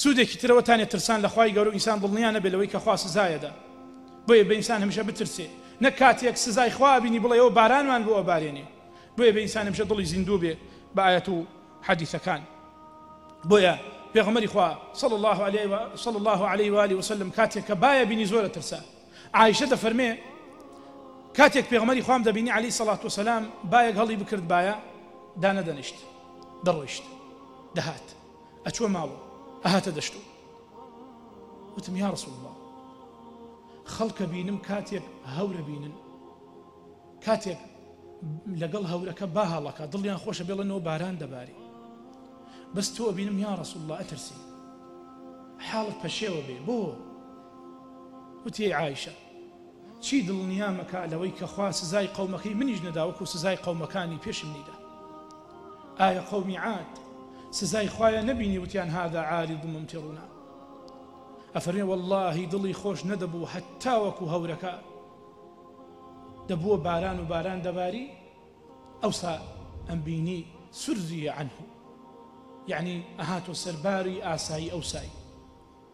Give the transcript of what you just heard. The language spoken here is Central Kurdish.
سودێکی ترەوە تانێ ترسان لەخوای گەورەو ئینسان دڵنیا نەبێ لەوەی کەخوا سزایەدا بۆیە بە ئینسان هەمیشە بترسێ نەک کاتێک سزای خوا ئەبینی بڵێ ئەوە بارانمان بۆ ئەبارێنێ بۆیە بە ئینسان هەمیشە دڵی زیندوو بێ بە ئایەت و حەدیثەکان بۆیە پێغەمەری خوا صلى الله عليه و صلى الله عليه و آله وسلم کاتێک کە باە بینی زۆرە ترسە عیشە دەفەرمێ کاتێک پێغمەری خام دەبینی علی سەڵات وسلام باەک هەڵی بکرد باە دانەدەنیشت دەڕۆیشت دەهات ئەچوە ماڵ و ئەهاتە دەشت و وتم یا رسول اللە خەڵکە بینم کاتێک هەورە بینن کاتێک لەگەڵ هەورەکە با هەڵەکە دڵیان خۆشە بێڵنەوە باران دەباری بەس تۆ بینم یا رسول اللە ئەترسی حاڵت پەشێوە بێ بۆ وتی عیشە چی دڵنیا مەکە لەوەی کە خوا سزای قەومەکەی منیش نەدا وەکو سزای قەومەکانی پێشم نیدا ئایا قەومی عاد سزای خوایان نەبینی وتیان هذا عارض ممطرنا ئەفەرمێ واللهی دڵی خۆش نەدەبوو هەتا وەکو هەورەکە دەبووە باران و باران دەباری ئەوسا ئەمبینی سرزیە عنه یعنی ئەهاتۆ سەرباری ئاسایی ئەوسایی